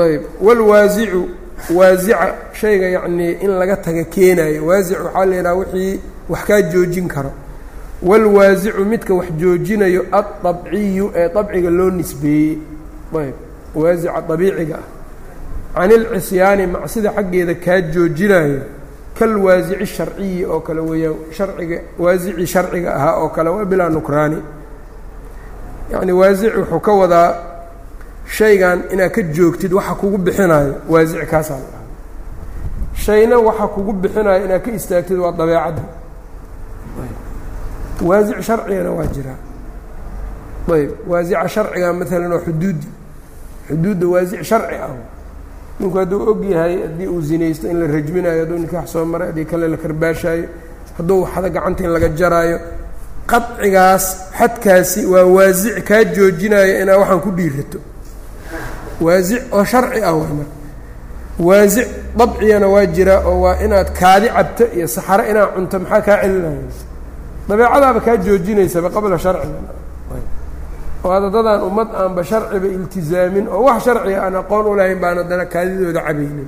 ayb wاlwaasicu waasica shayga yacnii in laga taga keenaayo waasic waxaa la yidhaha wixii wax kaa joojin karo wاlwaasicu midka wax joojinayo aلطabciyu ee طabciga loo nisbeeyey ayb waasica طabiiciga ah can اlcisyaani macsida xaggeeda kaa joojinayo kalwaasici sharciyi oo kale weeyaan harciga waasicii sharciga ahaa oo kale waa bilaa nukraani yacni waasic wuxuu ka wadaa shaygan inaad ka joogtid waxa kugu bixinaayo waasic kaasaa la dhaha shayna waxa kugu bixinaayo inaad ka istaagtid waa dabeecadda. Waasic sharcigana waa jiraa. Ayb. Waasica sharciga maalan waa xuduuddi xuduudda waasic sharci ah. Ninku hadduu og yahay haddii uu zinaysto in la rajminayo hadduu nikaax soo maray haddii kale la karbaashaayo hadduu waxda gacanta in laga jaraayo qadcigaas xadkaasi waa waasic kaa joojinayo inaad waxaan ku dhiirato waasic oo sharci ah way marka waasic dabcigana waa jira oo waa inaad kaadi cabto iyo saxaro inaad cunto maxaa kaa celinayo? Dabeecadaaba kaa joojinaysaba qabla sharciga. Oo hadda dadaan ummad aanba sharciba iltizaamin oo wax sharciga aan aqoon u lahayn baan haddana kaadidooda cabaynin.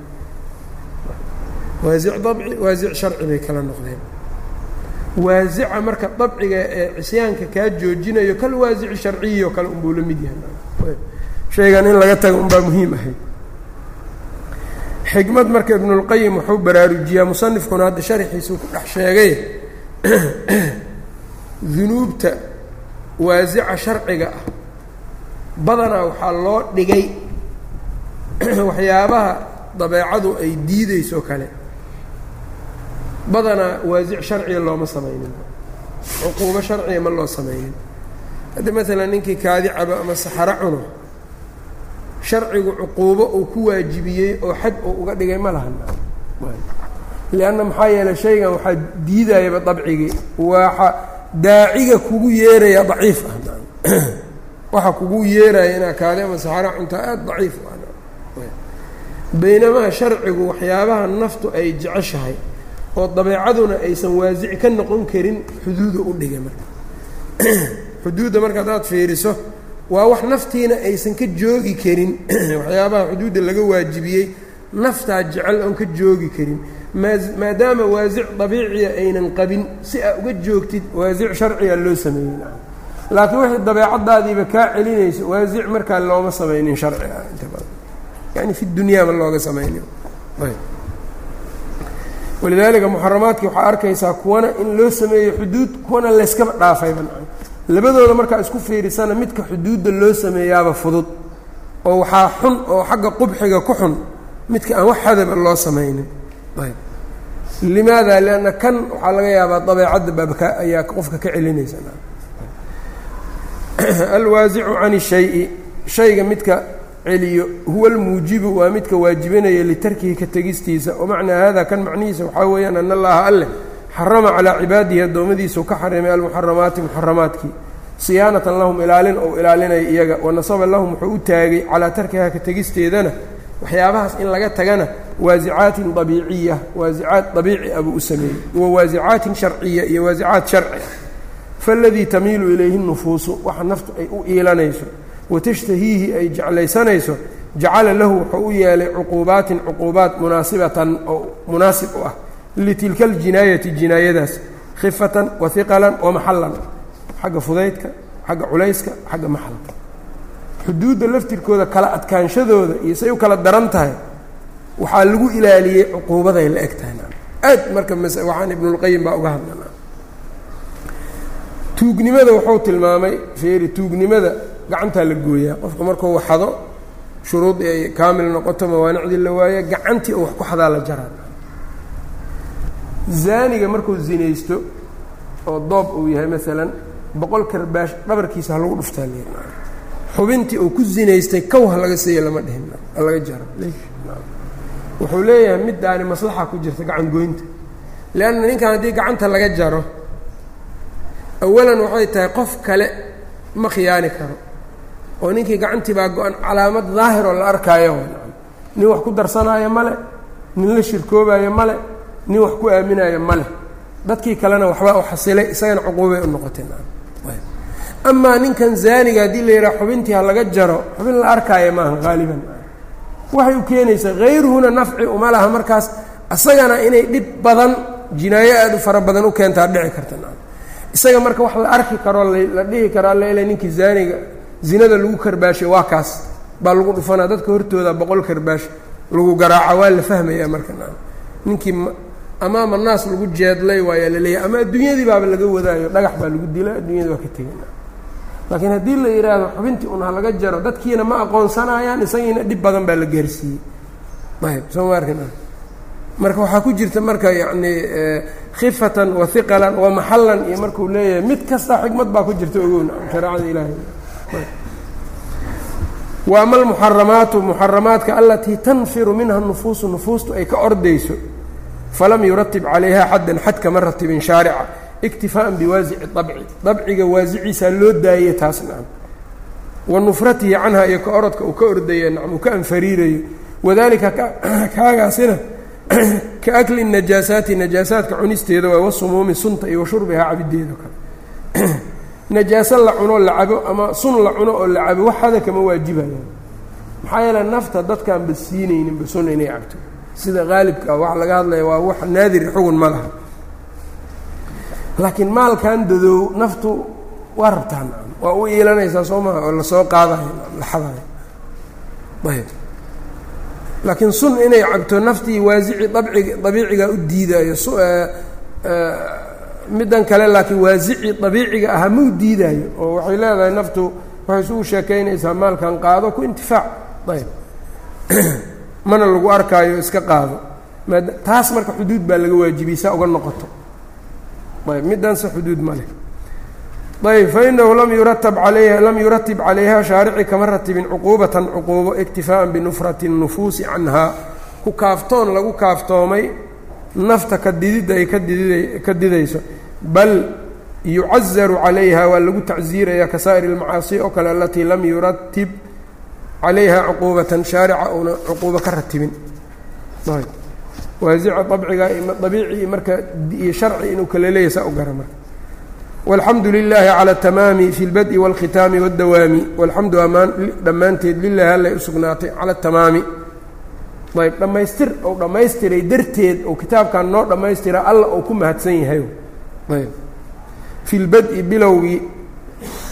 Waasic dabci waasic sharci bay kala noqdeen. Waasica marka dabciga ee cisyaanka kaa joojinayo kal waasici sharciyi oo kale unbuu la mid yahay shaygan in laga tago unbaa muhiim ahayd xikmad marka ibnulqayim wuxuu baraarujiyaa musanifkuna hadda sharxiisuu ku dhex sheegay. Dunuubta waasica sharciga ah. Badanaa waxaa loo dhigay waxyaabaha dabeecadu ay diideyso kale. Badanaa waasic sharciga looma samaynin. Cuquubo sharciga ma loo sameynin hadda maalan ninkii kaadi cabo ama saxaro cuno sharcigu cuquubo uu ku waajibiyey oo xad uu uga dhigay ma lahan. Lianna maxaa yeeley shaygan waxaa diidayaba dabcigii. Waxa daaciga kugu yeeraya daciif ah. Waxa kugu yeeraya inaa kaadi ama saxaro cuntaa aada daciif baynamaa sharcigu waxyaabaha naftu ay jeceshahay oo dabeecaduna aysan waasici ka noqon karin xuduuda u dhigay marka. Xuduudda marka haddaad fiiriso waa wax naftiina aysan ka joogi karin. Waxyaabaha xuduudda laga waajibiyey naftaa jecel oon ka joogi karin. Maadaama waasic dabiiciya aynan qabin si aa uga joogtid waasic sharciga loo sameeyey. Laakiin wixii dabeecadaadiiba kaa celinayso waasic markaa looma samaynin sharciga inta badan. Yani fi dunyaa ma looga samaynin. Walidaalika muxaramaadkii waxaa arkaysaa kuwana in loo sameeyo xuduud kuwana layskaba dhaafayba labadooda markaa isku fiirisana midka xuduudda loo sameeyaaba fudud oo waxaa xun oo xagga qubxiga ku xun midka aan wax hadaba loo samaynin. Limaada? Lianna kan waxaa laga yaabaa dabeecadda baabka ayaa qofka ka celinaysa. Alwaasicu can shayi. Shayga midka celiyo huwa almuujibu waa midka waajibinaya litarkihi ka tegistiisa. Wamacnaa hada kan macnihiisa waxaa weeyaan ana allaha alleh xarama calaa cibaadihi addoommadiisau ka xarimay almuxaramaati muxaramaadkii. Siyaanatan lahum ilaalin ou ilaalinaya iyaga wanasaba lahum wuxuu u taagay calaa tarkiha ka tegisteedana waxyaabahaas in laga tagana waasicaatin dabiiciya waasicaat dabiici abuu u sameeyey wa waasicaatin sharciya iyo waasicaat sharci ah. Faladii tamiilu ilayhi nufuusu waxa naftu ay u iilanayso watashtahiihi ay jeclaysanayso jacala lahu wuxuu u yeelay cuquubaatin cuquubaat munaasibatan oo munaasib u ah litilka aljinaayati jinaayadaas khifatan wa hiqalan wa maxallan xagga fudaydka xagga culayska xagga maxalka xuduudda laftirkooda kala adkaanshadooda iyo say u kala daran tahay waxaa lagu ilaaliyey cuquubaday la eg tahay aad marka waxaan ibnulqayim baa uga hadlana tuugnimada wuxuu tilmaamay feeri tuugnimada gacantaa la gooyaa qofka markuu waxado shuruud ay kaamil noqoto mawaanicdii la waayo gacantii oo wax ku xadaa la jaraa zaaniga markuu zinaysto oo doob uu yahay maalan boqol karbaash dhabarkiisa ha lagu dhuftaa xubintii uu ku zinaystay kow ha laga siiya lama dhihin. Laga jaro wuxuu leeyahay middaani maslaxa ku jirta gacan goynta. Leanna ninkan haddii gacanta laga jaro awalan waxay tahay qof kale ma khiyaani karo. Oo ninkii gacantii baa go-an calaamad daahir oo la arkaayo. Nin wax ku darsanaayo male nin la shirkoobaayo male nin wax ku aaminaayo male dadkii kalena waxbaa u xasilay isagana cuquubay u noqotay amaa ninkan zaaniga haddii la yidhaha xubintii ha laga jaro xubin la arkaayo maaha haaliban waxay u keenaysaa hayruhuna nafci uma laha markaas isagana inay dhib badan jinaayo aada u fara badan u keentaa dhici karta isaga marka wax la arki karo la dhihi karaa leele ninkii zaaniga zinada lagu karbaashay waa kaas baa lagu dhufanaa dadka hortooda boqol karbaash lagu garaaca waa la fahmayaa marka ninkii amaama naas lagu jeedlay waayaa la leeyahay ama adduunyadii baaba laga wadaayo dhagax baa lagu dila adduunyada waa ka tegin laakiin haddii la yidhaahdo xubintii un ha laga jaro dadkiina ma aqoonsanayaan isagiina dhib badan baa la gaarsiiyey. Ayb soo ma arkin? Marka waxaa ku jirta marka yacni khifatan wa hiqalan wa maxallan iyo markuu leeyahay mid kasta xikmad baa ku jirta ogown shareecada ilaahay. Wa ama almuxaramaatu muxaramaadka alatii tanfiru minha nufuusu nufuustu ay ka ordayso falam yuratib calayha xaddan xad kama ratibin shaarica iktifaaan biwaasici abci dabciga waasiciisaa loo daayey taas wa nufratihi canha iyo ka orodka uu ka ordaya nacam uu ka anfariirayo wadalika kaagaasina ka akli najaasaati najaasaadka cunisteeda waa wasumuumi sunta iyo wa shurbihaa cabideeda kale najaaso la cuno la cabo ama sun la cuno oo la cabo wax hada kama waajibayaan maxaa yeele nafta dadkaan ba siinayninba sun inay cabto sida qaalibka ah laga hadlaya waa wax naadir xugun ma laha. Laakiin maalkan dadow naftu waa rabtaan. Waa u iilanaysaa soo maha oo la soo qaadayo la xadayo. Ayb laakiin sun inay cabto naftii waasici dabcig dabiiciga u diidaayo middan kale laakiin waasici dabiiciga ahaa ma u diidaayo? Oo waxay leedahay naftu waxay isugu sheekaynaysaa maalkan qaado ku intifaac. Ayb mana lagu arkaayo iska qaado. Maad taas marka xuduud baa laga waajibiyey saa uga noqoto. Ayb midanse xuduud ma leh. Ayb fainahu lam yuratab alayha lam yuratib calayha shaarici kama ratibin cuquubatan cuquubo iktifaa'an binufrati nufuusi canhaa ku kaaftoon lagu kaaftoomay nafta ka dididda ay ka didayso. Bal yucazaru calayha waa lagu tacsiiraya ka saa'ir اlmacaasi oo kale alatii lam yuratib calayha cuquubatan shaarica uuna cuquubo ka ratibin waasica abciga abiici marka iyo sharci inuu kala leeyahy saa u gara marka walxamdu lilaahi cala atamaami fi اlbad'i wاlkhitaami wاddawaami walxamdu amaan dhammaanteed lilahi allay u sugnaatay cala atamaami ayb dhammaystir ou dhammaystiray darteed ou kitaabkan noo dhammaystira alla ou ku mahadsan yahay ayb fi lbad'i bilowgii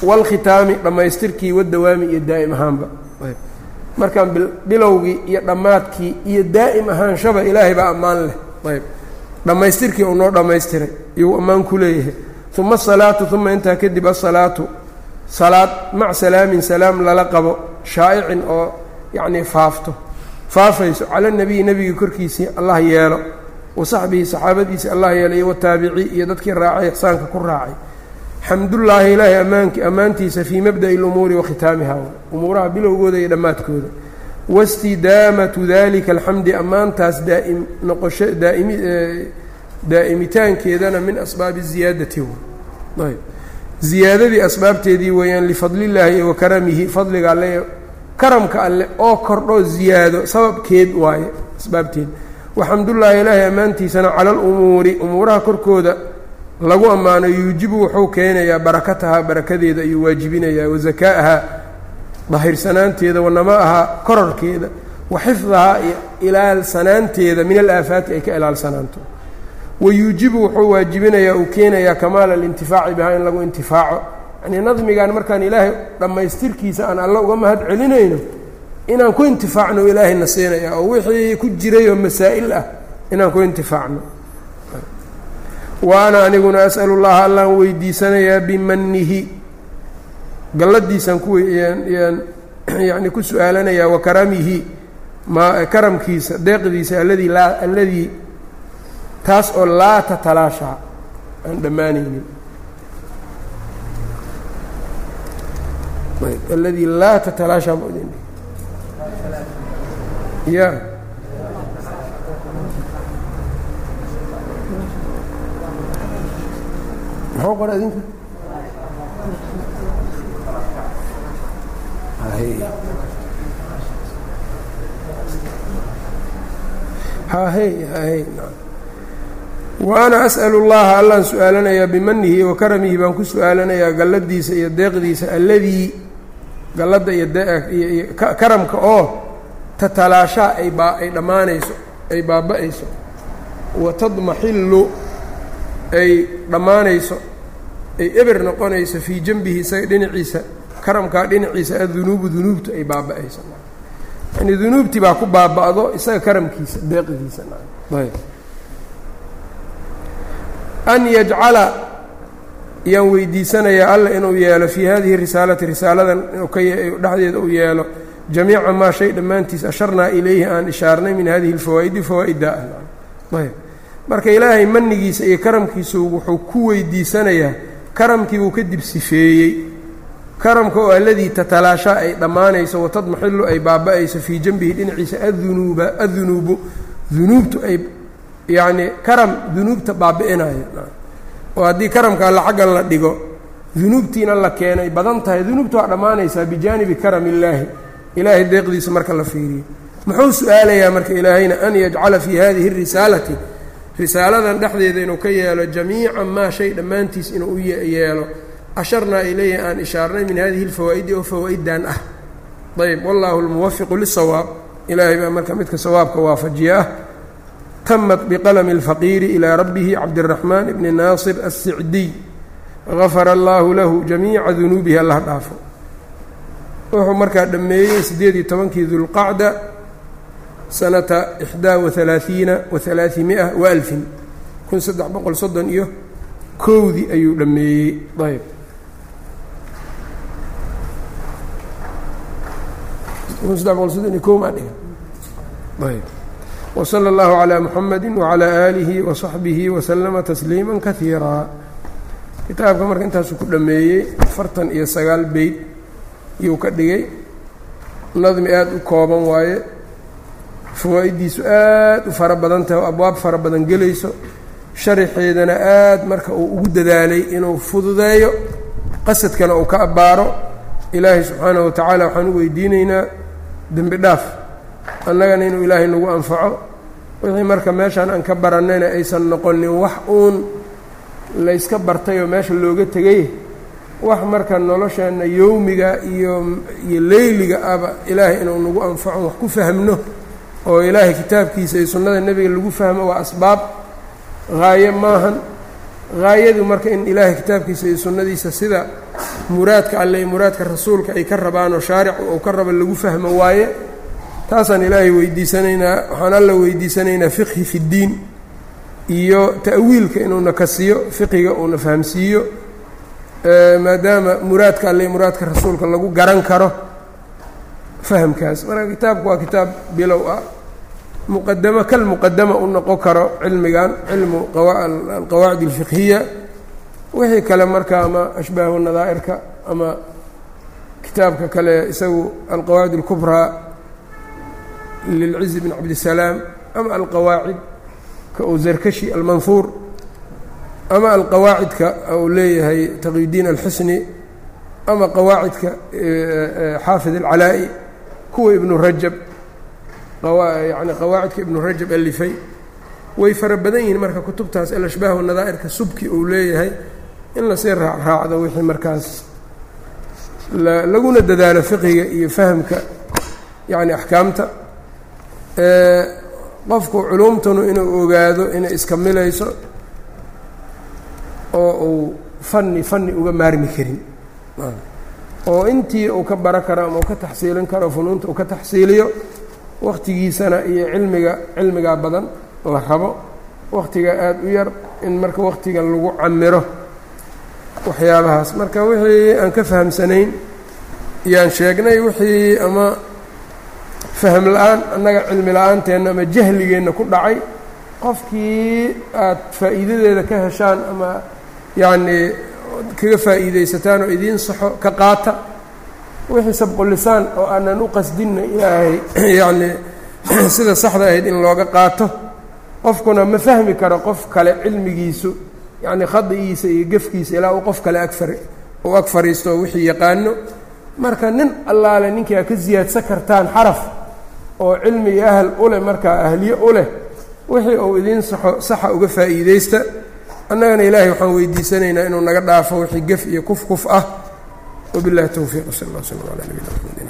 wاlkhitaami dhammaystirkii wadawaami iyo daa'im ahaanba ayb markaan bilowgii iyo dhammaadkii iyo daa'im ahaanshaba ilaahay baa ammaan leh. Ayb. Dhammaystirkii uu noo dhammaystiray iyuu ammaan ku leeyahay. Uma asalaatu uma intaa kadib asalaatu salaad mac salaamin salaam lala qabo shaa'icin oo yacnii faafto. Faafayso cala nebiyi nebigii korkiisii allah yeelo. Wa saxbihi saxaabadiisii allah yeelo iyo wataabicii iyo dadkii raacay ixsaanka ku raacay xamdullaahi ilaahay ammaanki ammaantiisa fii mabda'i lumuuri wa umuuraha bilowgooda iyo dhammaadkooda. Wastidaamatu dalika alxamdi ammaantaas daa'im noqosho daa'imi daa'imitaankeedana min asbaabi ziyaadati. Ayb. Ziyaadadii asbaabteedii weeyaan lifadlillaahi wa karamihi fadliga alle karamka alle oo kordho ziyaado sababkeed waaye asbaabteed. Waxamdullaahi ilaahay ammaantiisana cala alumuuri umuuraha korkooda lagu ammaano yuujibu wuxuu keenayaa barakatahaa barakadeeda ayuu waajibinayaa wasakaa'ahaa dahirsanaanteeda wanama'ahaa korarkeeda wa xifdahaa iyo ilaalsanaanteeda min alaafaati ay ka ilaalsanaanto. Wayuujibu wuxuu waajibinayaa uu keenayaa kamaala alintifaaci bihaa in lagu intifaaco. Yanii nadmigan markaan ilaahay dhammaystirkiisa aan alle uga mahad celinayno inaan ku intifaacno ilaahayna siinaya oo wixii ku jirayoo masaa'il ah inaan ku intifaacno wa ana aniguna as'alu llaha allaan weydiisanayaa bimanihi galladiisaan kuwyaan yani ku su'aalanayaa wa karamihi ma karamkiisa deeqdiisa alladii laa alladii taas oo laa tatalaashaa aan dhammaanaynin. Alladii laa tatalaashaa ya muxuu ana as'alu llaha allaan su'aalanayaa bimanihi wa karamihi baan ku su'aalanayaa galladiisa iyo deeqdiisa alladii galladda iyo karamka oo tatalaashaa ay baa ay dhammaanayso ay baaba-ayso. Wa tadmaxillu ay dhammaanayso ay eber noqonayso fii janbihi isaga dhinaciisa karamkaa dhinaciisa adunuubu dunuubtu ay baaba-ayso. Yani dunuubtii baa ku baaba-do isaga karamkiisa deeqigiisa. Ayb an yajcala yaan weydiisanayaa alla inuu yeelo fii hadihi risaalati risaaladan dhexdeeda uu yeelo jamiica maa shay dhammaantiis asharnaa ilayhi aan ishaarnay min hadihi اlfawaa'idi fawaa'ida. Ah ayb marka ilaahay manigiisa iyo karamkiisu wuxuu ku weydiisanayaa karamkii buu kadib sifeeyey. Karamka oo alladii tatalaashaa ay dhammaanayso watadmaxilu ay baaba-ayso fii janbihi dhinaciisa adunuuba adunuubu dunuubtu ay yacnii karam dunuubta baabi'inaya oo haddii karamka alla la dhigo dunuubtiina la keenay badan tahay dunuubta waa dhammaanaysaa bijaanibi karam illaahi. Ilaahay deeqdiisa marka la fiiriyo. Muxuu su'aalayaa marka ilaahayna an yajcala fii hadihi اrisaalati risaaladan dhexdeeda inuu ka yeelo jamiica maa shay dhammaantiis inuu u yeelo asharnaa ilayhi aan ishaarnay min hadihi اlfawaa'idi oo fawaadan ah. Ayb wallaahu lmuwafiqu lisawaab ilaahay baa marka midka sawaabka waafajiyaah tamat biqalmi اlfaqiiri ilaa rabbihi cabdiraxmaan bni naasir assicdiy gafara allaahu lahu jamiica dunuubihi allaha dhaafo. Wuxuu markaa dhammeeyey sideed iyo tobankii dulqacda sanata ixdaa waalaaiina waalaai-mia wa alfin kun saddex boqol soddon iyo kowdii ayuu dhammeeyey ayb kun saddex boqol soddon iyo kow maa dhiga ayb wslى اllahu عlى mxamedi wعlى آlihi وصaxbihi وslma تsliima kahiira kitaabka marka intaasuu ku dhameeyey afartan iyo sagaal beyd iyuu ka dhigay nadmi aada u kooban waaye fawaa-iddiisu aad u fara badan tahay oo abwaab fara badan gelayso sharaxeedana aad marka uu ugu dadaalay inuu fududeeyo qasadkana uu ka abbaaro. Ilaahay subxaanahu watacaala waxaan u weydiinaynaa dembi dhaaf annagana inuu ilaahay nagu anfaco. Wixii marka meeshaan aan ka barannayna aysan noqonin wax uun layska bartay oo meesha looga tegay wax marka nolosheenna yowmiga iyo iyo leyliga aba ilaahay inuu nagu anfaco wax ku fahmno oo ilaahay kitaabkiisa iyo sunnada nebiga lagu fahmo waa asbaab. Haaye maahan. Haayadu marka in ilaahay kitaabkiisa iyo sunnadiisa sida muraadka alle iyo muraadka rasuulka ay ka rabaanoo shaaricu uu ka raba lagu fahmo waaye taasaan ilaahay weydiisanaynaa waxaan alla weydiisanaynaa fiqhi fi ddiin iyo ta'wiilka inuuna kasiyo fiqiga uuna fahamsiiyo maadaama muraadka alle iyo muraadka rasuulka lagu garan karo fahamkaas. Marka kitaabku waa kitaab bilow ah muqadamo kal muqadama u noqon karo cilmigan cilmu alqawaacid alfiqhiya wixii kale marka ama ashbaahu nadaa'irka ama kitaabka kale isagu alqawaacid alkubraa lilcizi bn cabdisalaam ama alqawaacid ka uu zarkashi almanhuur ama alqawaacidka uu leeyahay taqiyudiin alxusni ama qawaacidka xaafid alcalaa'i kuwa ibnu rajab yani qawaacidka ibnu rajab alifay. Way fara badan yihiin marka kutubtaas alashbaah nadaa'irka subki uu leeyahay. In la sii raacraacdo wixii markaas laguna dadaalo fiqiga iyo fahamka yani axkaamta. Qofku culumtanu inuu ogaado inay iska milayso oo uu fanni fanni uga maarmi karin. Oo intii uu ka baro karo ama uu ka taxsiilin karo funuunta uu ka taxsiiliyo wakhtigiisana iyo cilmiga cilmigaa badan la rabo. Wakhtiga aada u yar in marka wakhtiga lagu camiro waxyaabahaas. Marka wixii aan ka fahamsanayn yaan sheegnay wixii ama faham la'aan annaga cilmi la'aanteena ama jahligeenna ku dhacay qofkii aad faa'iidadeeda ka heshaan ama yacnii kaga faa'iidaysataan oo idiin saxo ka qaata wixii sabqulisaan oo aanan u qasdinna ilaahay yacnii sida saxda ahayd in looga qaato. Qofkuna ma fahmi karo qof kale cilmigiisu yacnii khadigiisa iyo gefkiisa ilaa uu qof kale agfar uu ag fariisto oo wixii yaqaano. Marka nin allaale ninkii aad ka siyaadsan kartaan xaraf oo cilmi iyo ahal u leh markaa ahliye u leh wixii uu idiin saxo saxa uga faa'iidaysta. Annagana ilaahay waxaan weydiisanaynaa inuu naga dhaafo wixii gef iyo kuf kuf ah wabillahi towfiiq sal allah slam ala nabina mxamed